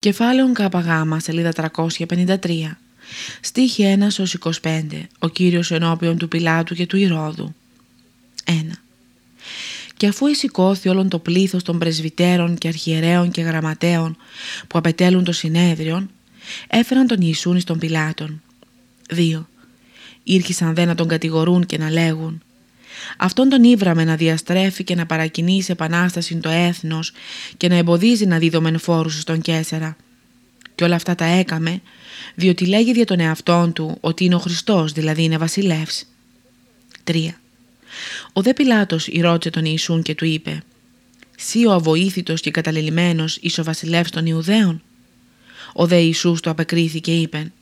Κεφάλαιο ΚΓ, σελίδα 353. Στίχη 1 ως 25. Ο Κύριος ενώπιον του Πιλάτου και του Ηρώδου. 1. Και αφού εισηκώθη όλον το πλήθος των πρεσβυτέρων και αρχιερέων και γραμματέων που απετέλουν το συνέδριον, έφεραν τον Ιησούν εις τον Πιλάτων. 2. Ήρχισαν δε να τον κατηγορούν και να λέγουν Αυτόν τον ήβραμε να διαστρέφει και να παρακινεί σε επανάσταση το έθνος και να εμποδίζει να δίδομεν φόρους στον Κέσσερα. Και όλα αυτά τα έκαμε, διότι λέγει για τον εαυτόν του ότι είναι ο Χριστός, δηλαδή είναι βασιλεύς. 3. Ο δε Πιλάτος ρώτησε τον Ιησούν και του είπε «Σύ ο αβοήθητος και καταλελειμμένος είσαι ο βασιλεύς των Ιουδαίων» Ο δε Ιησούς το απεκρίθηκε είπε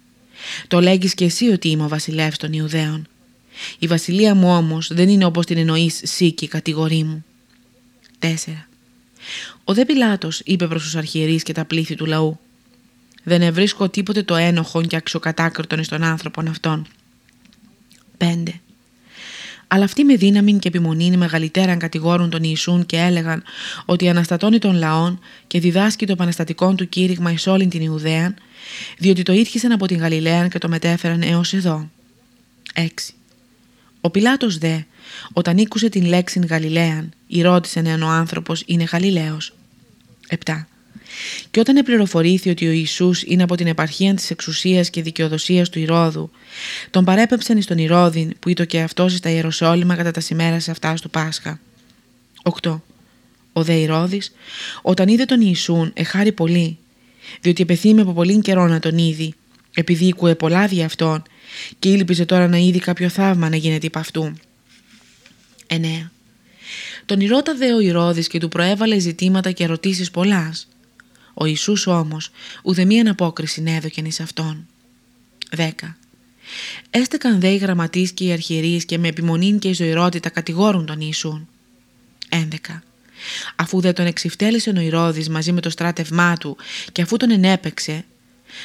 «Το λέγεις και εσύ ότι είμαι ο βασιλεύς των Ιουδαίων» Η βασιλεία μου όμως δεν είναι όπως την εννοείς σύ και η κατηγορή μου. 4. Ο δε Πιλάτος είπε προς τους αρχιερείς και τα πλήθη του λαού «Δεν ευρίσκω τίποτε το ένοχον και αξιοκατάκριτον εις των άνθρωπων αυτών». 5. Αλλά αυτοί με δύναμη και επιμονή μεγαλύτερα κατηγόρουν τον Ιησούν και έλεγαν ότι αναστατώνει τον λαόν και διδάσκει το επαναστατικό του κήρυγμα εις όλη την Ιουδαία, διότι το ήρχισαν από την Γαλιλαία και το μετέφεραν έως εδώ. 6. Ο Πιλάτος δε, όταν ήκουσε την λέξη Γαλιλαίαν, ρώτησε αν ο άνθρωπος είναι Γαλιλαίος. 7. Και όταν επληροφορήθη ότι ο Ιησούς είναι από την επαρχία της εξουσίας και δικαιοδοσίας του Ηρώδου, τον παρέπεψαν εις τον Ηρώδην που ήταν και αυτός στα Ιεροσόλυμα κατά τα σημέρας αυτάς του Πάσχα. 8. Ο δε Ηρώδης, όταν είδε τον Ιησούν, εχάρη πολύ, διότι επεθύμε από πολύ καιρό να τον είδει, επειδή ήκουε πολλά δι' αυτόν και ήλπιζε τώρα να είδει κάποιο θαύμα να γίνεται υπ' αυτού. 9. Τον ηρώτα δε ο Ηρώδης και του προέβαλε ζητήματα και ερωτήσεις πολλάς. Ο Ιησούς όμως ουδεμίαν απόκριση έδωκεν εις αυτόν. 10. Έστεκαν δε οι γραμματείς και οι αρχιερείς και με επιμονή και η ζωηρότητα κατηγόρουν τον Ιησούν. 11. Αφού δε τον εξυφτέλησε ο Ηρώδης μαζί με το στράτευμά του και αφού τον ενέπεξε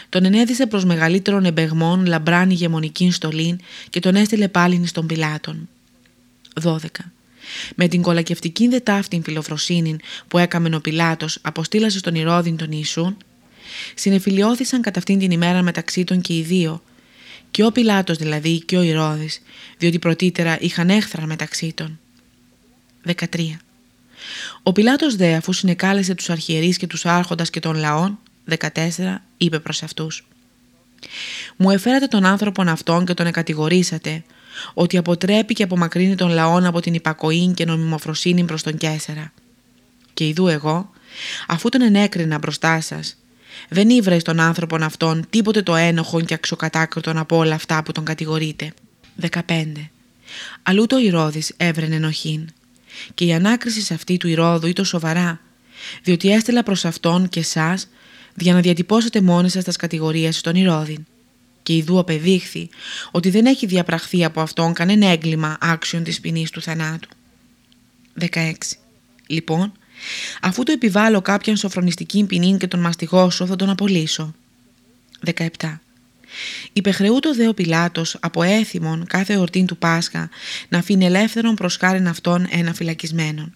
τον ενέδισε προς μεγαλύτερον εμπεγμόν λαμπράν ηγεμονική στολήν και τον έστειλε πάλιν στον Πιλάτων. 12. Με την κολακευτική δε ταύτην φιλοφροσύνη που έκαμε ο Πιλάτος αποστήλασε στον Ηρώδην τον Ιησούν, συνεφιλιώθησαν κατά αυτήν την ημέρα μεταξύ των και οι δύο, και ο Πιλάτος δηλαδή και ο Ηρώδης, διότι πρωτήτερα είχαν έχθρα μεταξύ των. 13. Ο Πιλάτος δε αφού συνεκάλεσε τους αρχιερείς και τους άρχοντας και των λαών, 14 είπε προς αυτούς «Μου εφέρατε τον άνθρωπον αυτόν και τον εκατηγορήσατε ότι αποτρέπει και απομακρύνει τον λαόν από την υπακοή και νομιμοφροσύνη προς τον Κέσσερα. Και ειδού εγώ, αφού τον ενέκρινα μπροστά σας, δεν ήβρα τον άνθρωπον αυτόν τίποτε το ένοχον και αξιοκατάκριτον από όλα αυτά που τον κατηγορείτε. 15. Αλλού το Ηρώδης έβρενε ενοχήν. Και η ανάκριση σε αυτή του Ηρώδου ήταν σοβαρά, διότι έστειλα προς αυτόν και εσάς για να διατυπώσετε μόνοι σας τα κατηγορίες στον Ηρώδη. Και ειδού απεδείχθη ότι δεν έχει διαπραχθεί από αυτόν κανένα έγκλημα άξιον της ποινής του θανάτου. 16. Λοιπόν, αφού το επιβάλλω κάποιαν σοφρονιστική ποινή και τον μαστιγώσω θα τον απολύσω. 17. Υπεχρεού το δε ο Πιλάτος από έθιμον κάθε ορτήν του Πάσχα να αφήνει ελεύθερον προς χάριν αυτόν ένα φυλακισμένον.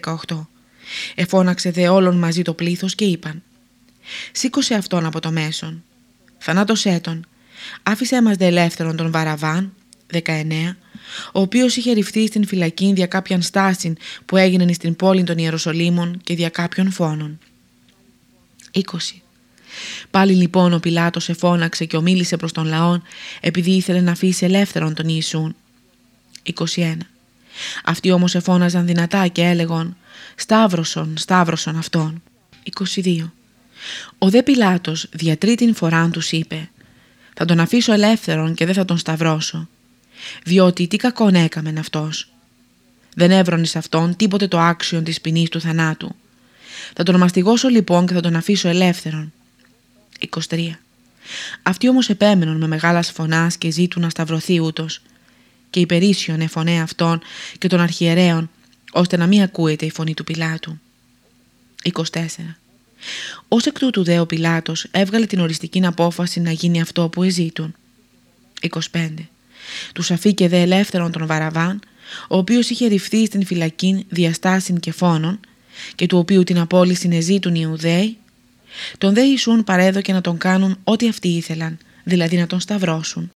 18. Εφώναξε δε όλων μαζί το πλήθος και είπαν Σήκωσε αυτόν από το μέσον. Θανάτωσέ τον. Άφησε μας δε ελεύθερον τον Βαραβάν, 19, ο οποίος είχε ρηφθεί στην φυλακή δια κάποιαν στάση που έγιναν στην πόλη των Ιεροσολύμων και δια κάποιων φόνων. 20. Πάλι λοιπόν ο Πιλάτος εφώναξε και ομίλησε προς τον λαόν επειδή ήθελε να αφήσει ελεύθερον τον Ιησούν. 21. Αυτοί όμως εφώναζαν δυνατά και έλεγον «Σταύρωσον, σταύρωσον αυτόν». 22. Ο δε Πιλάτος δια τρίτην φοράν τους είπε «Θα τον αφήσω ελεύθερον και δεν θα τον σταυρώσω, διότι τι κακόν έκαμεν αυτός. Δεν έβρονες σε αυτόν τίποτε το άξιον της ποινής του θανάτου. Θα τον μαστιγώσω λοιπόν και θα τον αφήσω ελεύθερον». 23. Αυτοί όμως επέμεναν με μεγάλας φωνάς και ζήτουν να σταυρωθεί ούτως και υπερίσιον εφωνέ αυτών και των αρχιερέων ώστε να μην ακούεται η φωνή του Πιλάτου. 24. Ως εκ τούτου δε ο Πιλάτος έβγαλε την οριστική απόφαση να γίνει αυτό που εζήτουν. 25. Τους αφήκε δε ελεύθερον τον Βαραβάν, ο οποίος είχε ρηφθεί στην φυλακή διαστάσιν και φόνων και του οποίου την απόλυση εζήτουν οι Ιουδαίοι, Τον δε Ιησούν παρέδοκε να τον κάνουν ό,τι αυτοί ήθελαν, δηλαδή να τον σταυρώσουν.